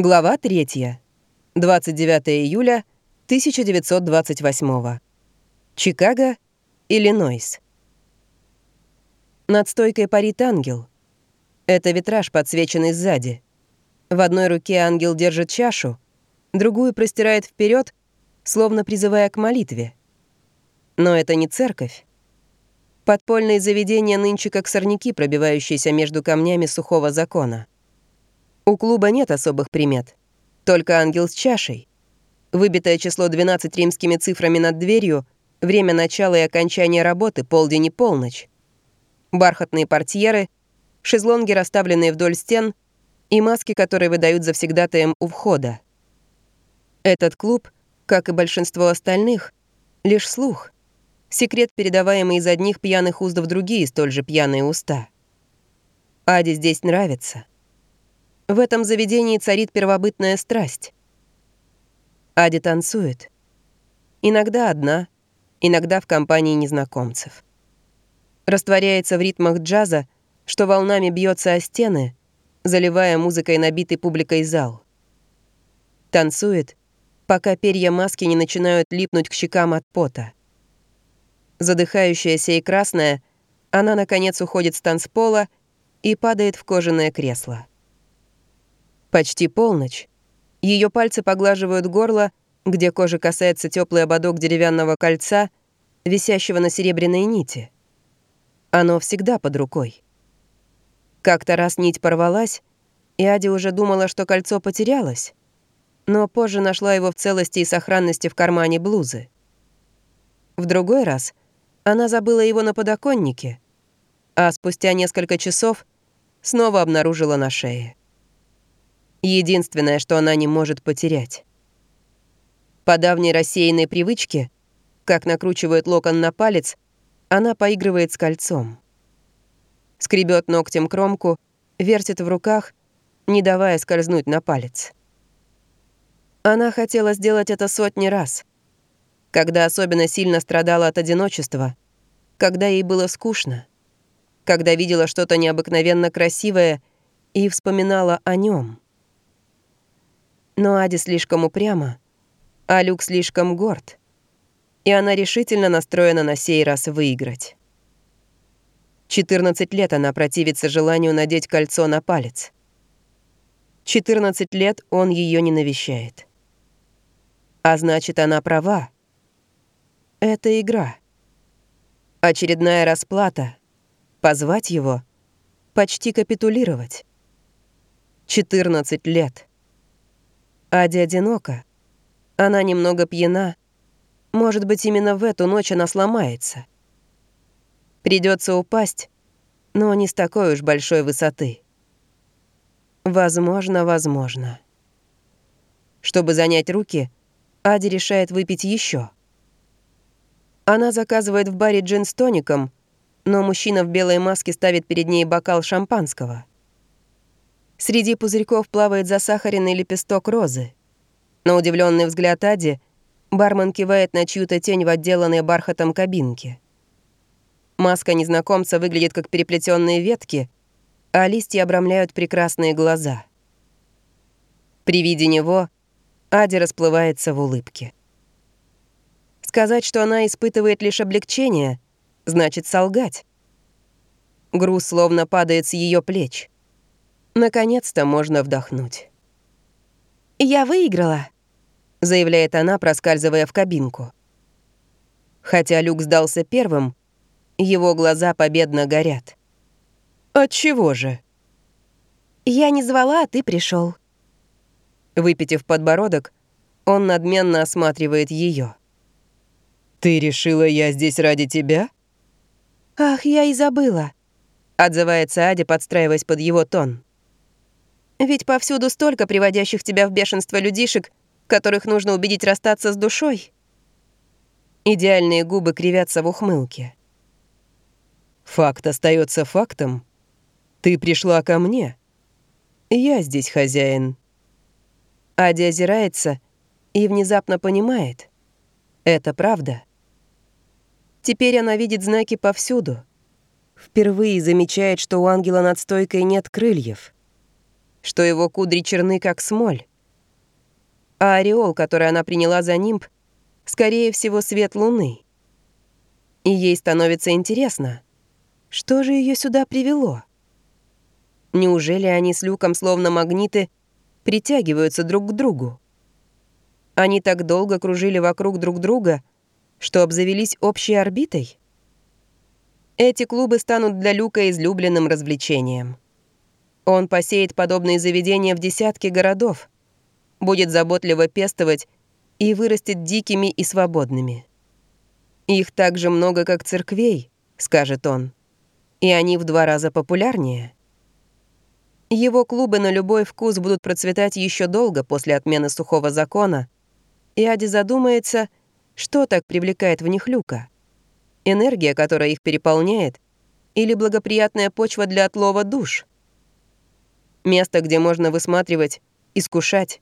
Глава 3. 29 июля 1928. Чикаго, Иллинойс. Над стойкой парит ангел. Это витраж, подсвеченный сзади. В одной руке ангел держит чашу, другую простирает вперед, словно призывая к молитве. Но это не церковь. Подпольные заведения нынче как сорняки, пробивающиеся между камнями сухого закона. У клуба нет особых примет. Только ангел с чашей. Выбитое число 12 римскими цифрами над дверью, время начала и окончания работы, полдень и полночь. Бархатные портьеры, шезлонги, расставленные вдоль стен, и маски, которые выдают завсегдатаем у входа. Этот клуб, как и большинство остальных, лишь слух. Секрет, передаваемый из одних пьяных уст в другие столь же пьяные уста. Аде здесь нравится. В этом заведении царит первобытная страсть. Ади танцует. Иногда одна, иногда в компании незнакомцев. Растворяется в ритмах джаза, что волнами бьется о стены, заливая музыкой набитый публикой зал. Танцует, пока перья маски не начинают липнуть к щекам от пота. Задыхающаяся и красная, она, наконец, уходит с танцпола и падает в кожаное кресло. Почти полночь. Ее пальцы поглаживают горло, где кожа касается теплый ободок деревянного кольца, висящего на серебряной нити. Оно всегда под рукой. Как-то раз нить порвалась, и Ади уже думала, что кольцо потерялось, но позже нашла его в целости и сохранности в кармане блузы. В другой раз она забыла его на подоконнике, а спустя несколько часов снова обнаружила на шее. Единственное, что она не может потерять. По давней рассеянной привычке, как накручивает локон на палец, она поигрывает с кольцом. Скребет ногтем кромку, вертит в руках, не давая скользнуть на палец. Она хотела сделать это сотни раз. Когда особенно сильно страдала от одиночества, когда ей было скучно, когда видела что-то необыкновенно красивое и вспоминала о нем. Но Ади слишком упряма, а Люк слишком горд. И она решительно настроена на сей раз выиграть. 14 лет она противится желанию надеть кольцо на палец. 14 лет он ее не навещает. А значит, она права. Это игра. Очередная расплата. Позвать его. Почти капитулировать. 14 лет. Ади одинока. Она немного пьяна. Может быть, именно в эту ночь она сломается. Придется упасть, но не с такой уж большой высоты. Возможно, возможно. Чтобы занять руки, Ади решает выпить еще. Она заказывает в баре джин с тоником, но мужчина в белой маске ставит перед ней бокал шампанского. Среди пузырьков плавает засахаренный лепесток розы. На удивленный взгляд Ади бармен кивает на чью-то тень в отделанной бархатом кабинке. Маска незнакомца выглядит как переплетенные ветки, а листья обрамляют прекрасные глаза. При виде него Ади расплывается в улыбке. Сказать, что она испытывает лишь облегчение, значит солгать. Груз словно падает с ее плеч. Наконец-то можно вдохнуть. «Я выиграла», — заявляет она, проскальзывая в кабинку. Хотя Люк сдался первым, его глаза победно горят. «Отчего же?» «Я не звала, а ты пришел. Выпитив подбородок, он надменно осматривает ее. «Ты решила, я здесь ради тебя?» «Ах, я и забыла», — отзывается Адя, подстраиваясь под его тон. Ведь повсюду столько приводящих тебя в бешенство людишек, которых нужно убедить расстаться с душой. Идеальные губы кривятся в ухмылке. Факт остается фактом. Ты пришла ко мне. Я здесь хозяин. Ади озирается и внезапно понимает. Это правда. Теперь она видит знаки повсюду. Впервые замечает, что у ангела над стойкой нет крыльев — что его кудри черны, как смоль, а ореол, который она приняла за нимб, скорее всего, свет луны. И ей становится интересно, что же ее сюда привело? Неужели они с Люком, словно магниты, притягиваются друг к другу? Они так долго кружили вокруг друг друга, что обзавелись общей орбитой? Эти клубы станут для Люка излюбленным развлечением. Он посеет подобные заведения в десятки городов, будет заботливо пестовать и вырастет дикими и свободными. Их так же много, как церквей, скажет он, и они в два раза популярнее. Его клубы на любой вкус будут процветать еще долго после отмены сухого закона, и Ади задумается, что так привлекает в них Люка энергия, которая их переполняет, или благоприятная почва для отлова душ. Место, где можно высматривать, искушать,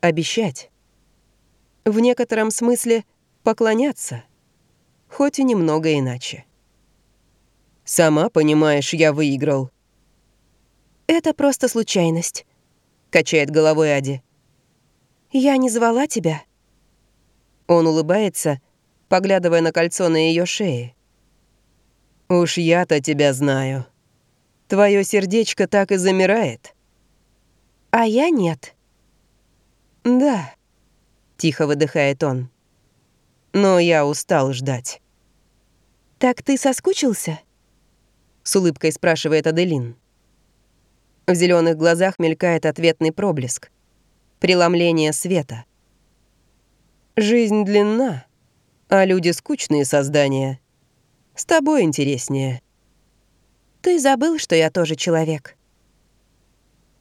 обещать. В некотором смысле поклоняться, хоть и немного иначе. «Сама понимаешь, я выиграл». «Это просто случайность», — качает головой Ади. «Я не звала тебя». Он улыбается, — поглядывая на кольцо на ее шее. «Уж я-то тебя знаю. Твое сердечко так и замирает». «А я нет». «Да», — тихо выдыхает он. «Но я устал ждать». «Так ты соскучился?» — с улыбкой спрашивает Аделин. В зеленых глазах мелькает ответный проблеск. Преломление света. «Жизнь длинна», а люди скучные создания. С тобой интереснее. Ты забыл, что я тоже человек.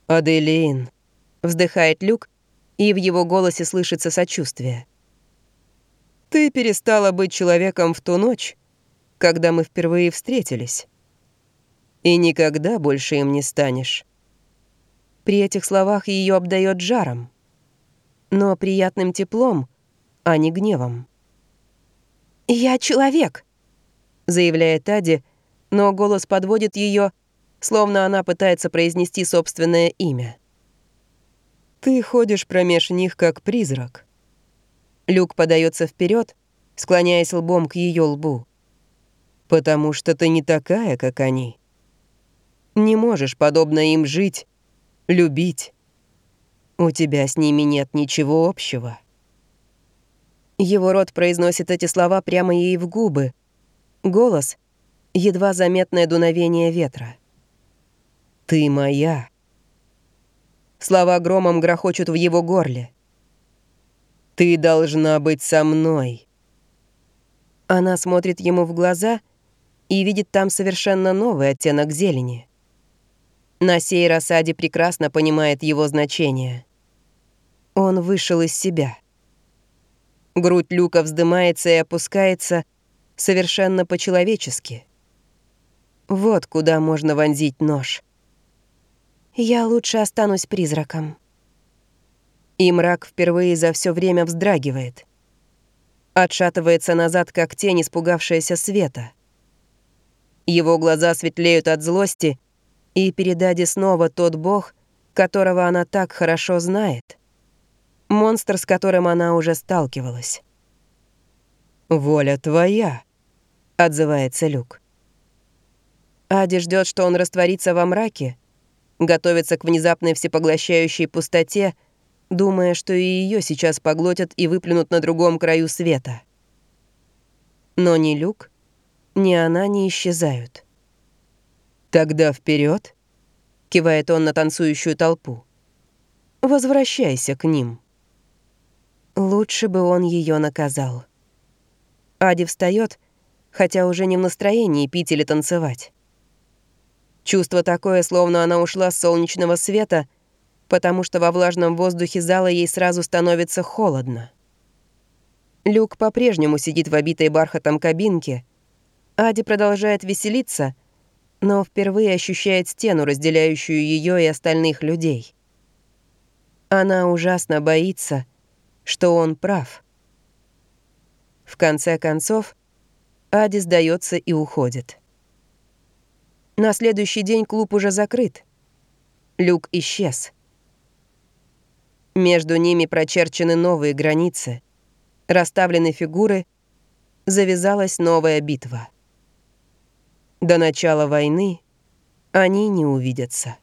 Аделин, вздыхает Люк, и в его голосе слышится сочувствие. Ты перестала быть человеком в ту ночь, когда мы впервые встретились. И никогда больше им не станешь. При этих словах ее обдает жаром, но приятным теплом, а не гневом. «Я человек», — заявляет Тади, но голос подводит ее, словно она пытается произнести собственное имя. «Ты ходишь промеж них, как призрак». Люк подается вперед, склоняясь лбом к ее лбу. «Потому что ты не такая, как они. Не можешь, подобно им, жить, любить. У тебя с ними нет ничего общего». Его рот произносит эти слова прямо ей в губы. Голос — едва заметное дуновение ветра. «Ты моя». Слова громом грохочут в его горле. «Ты должна быть со мной». Она смотрит ему в глаза и видит там совершенно новый оттенок зелени. На сей рассаде прекрасно понимает его значение. Он вышел из себя. Грудь Люка вздымается и опускается совершенно по-человечески. Вот куда можно вонзить нож. Я лучше останусь призраком. И мрак впервые за все время вздрагивает. Отшатывается назад, как тень, испугавшаяся света. Его глаза светлеют от злости, и перед Ади снова тот бог, которого она так хорошо знает монстр, с которым она уже сталкивалась. «Воля твоя», — отзывается Люк. Ади ждет, что он растворится во мраке, готовится к внезапной всепоглощающей пустоте, думая, что и ее сейчас поглотят и выплюнут на другом краю света. Но ни Люк, ни она не исчезают. «Тогда вперед, кивает он на танцующую толпу. «Возвращайся к ним». Лучше бы он ее наказал. Ади встает, хотя уже не в настроении пить или танцевать. Чувство такое, словно она ушла с солнечного света, потому что во влажном воздухе зала ей сразу становится холодно. Люк по-прежнему сидит в обитой бархатом кабинке. Ади продолжает веселиться, но впервые ощущает стену, разделяющую ее и остальных людей. Она ужасно боится — что он прав. В конце концов, Ади сдается и уходит. На следующий день клуб уже закрыт. Люк исчез. Между ними прочерчены новые границы, расставлены фигуры, завязалась новая битва. До начала войны они не увидятся.